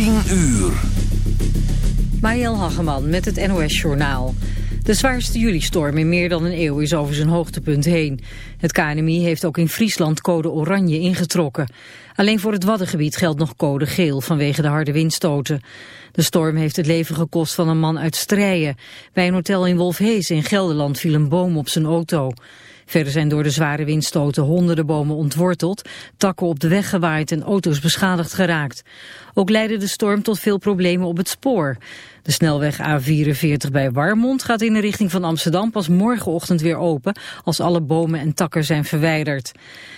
10 uur. Mariel Hageman met het NOS Journaal. De zwaarste juli-storm in meer dan een eeuw is over zijn hoogtepunt heen. Het KNMI heeft ook in Friesland code oranje ingetrokken. Alleen voor het Waddengebied geldt nog code geel vanwege de harde windstoten. De storm heeft het leven gekost van een man uit Strijen. Bij een hotel in Wolfhees in Gelderland viel een boom op zijn auto. Verder zijn door de zware windstoten honderden bomen ontworteld, takken op de weg gewaaid en auto's beschadigd geraakt. Ook leidde de storm tot veel problemen op het spoor. De snelweg A44 bij Warmond gaat in de richting van Amsterdam pas morgenochtend weer open als alle bomen en takken zijn verwijderd.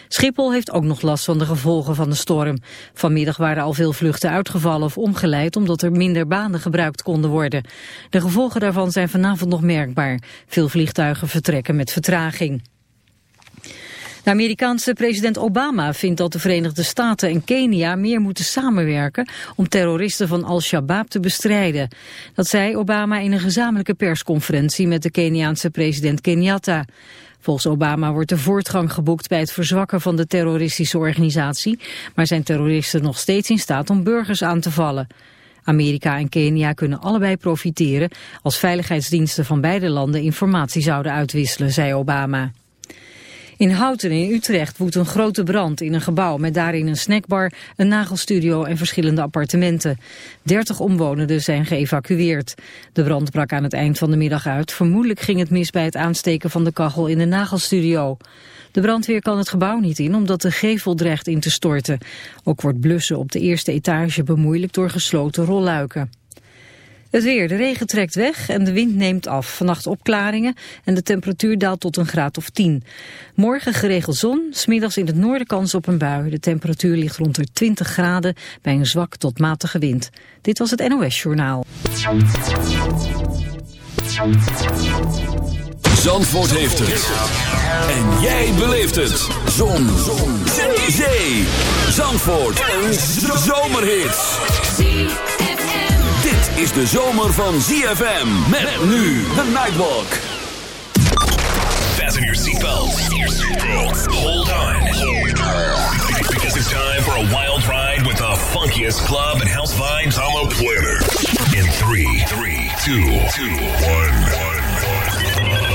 Schiphol heeft ook nog last van de gevolgen van de storm. Vanmiddag waren al veel vluchten uitgevallen of omgeleid omdat er minder banen gebruikt konden worden. De gevolgen daarvan zijn vanavond nog merkbaar. Veel vliegtuigen vertrekken met vertraging. De Amerikaanse president Obama vindt dat de Verenigde Staten en Kenia meer moeten samenwerken om terroristen van Al-Shabaab te bestrijden. Dat zei Obama in een gezamenlijke persconferentie met de Keniaanse president Kenyatta. Volgens Obama wordt er voortgang geboekt bij het verzwakken van de terroristische organisatie, maar zijn terroristen nog steeds in staat om burgers aan te vallen. Amerika en Kenia kunnen allebei profiteren als veiligheidsdiensten van beide landen informatie zouden uitwisselen, zei Obama. In Houten in Utrecht woedt een grote brand in een gebouw met daarin een snackbar, een nagelstudio en verschillende appartementen. 30 omwonenden zijn geëvacueerd. De brand brak aan het eind van de middag uit. Vermoedelijk ging het mis bij het aansteken van de kachel in de nagelstudio. De brandweer kan het gebouw niet in omdat de gevel dreigt in te storten. Ook wordt blussen op de eerste etage bemoeilijkt door gesloten rolluiken. Het weer, de regen trekt weg en de wind neemt af. Vannacht opklaringen en de temperatuur daalt tot een graad of 10. Morgen geregeld zon, smiddags in het noorden kans op een bui. De temperatuur ligt rond de 20 graden bij een zwak tot matige wind. Dit was het NOS Journaal. Zandvoort heeft het. En jij beleeft het. Zon. zon. Zee. Zandvoort. Een zomerhit is de zomer van ZFM. Met, met nu de Nightwalk. Fasten your seatbelts. Hold on. Because it's time for a wild ride with the funkiest club and house vibes on the planet. In 3, 3, 2, 2, 1, 1.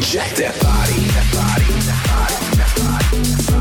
Jack that body, that body, that body, that body. That body.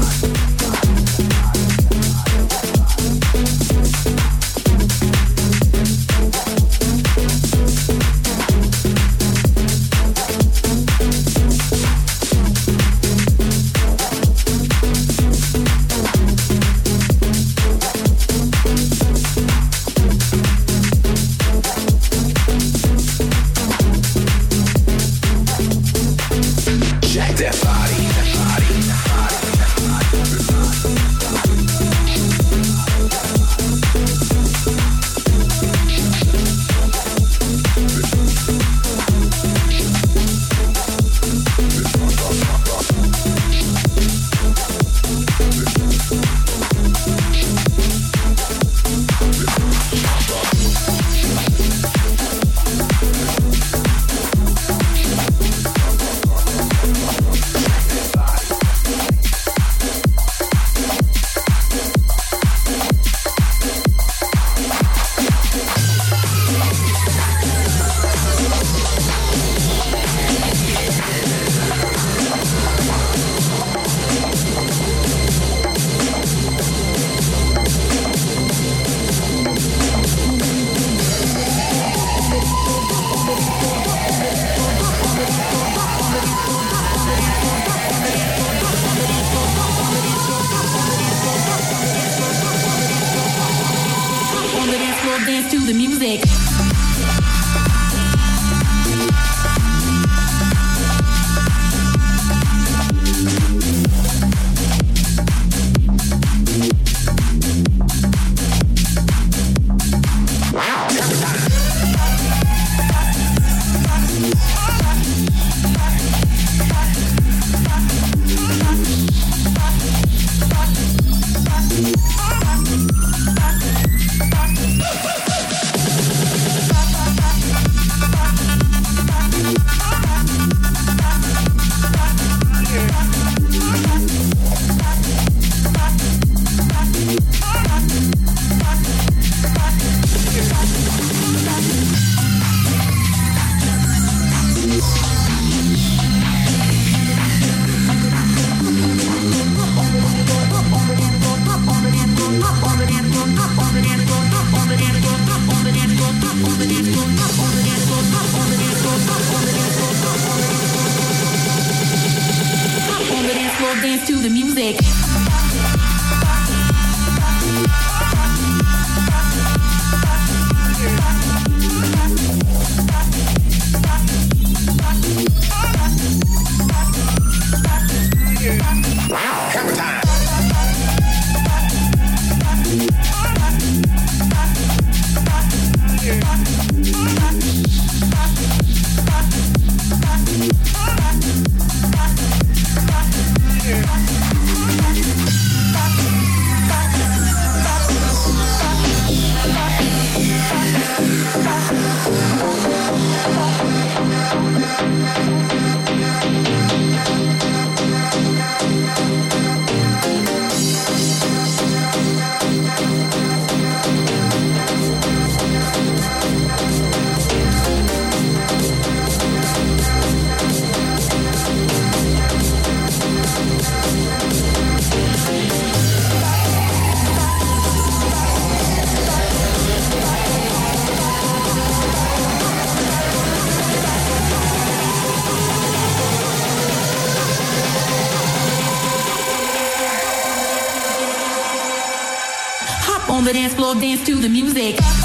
Dance to the music.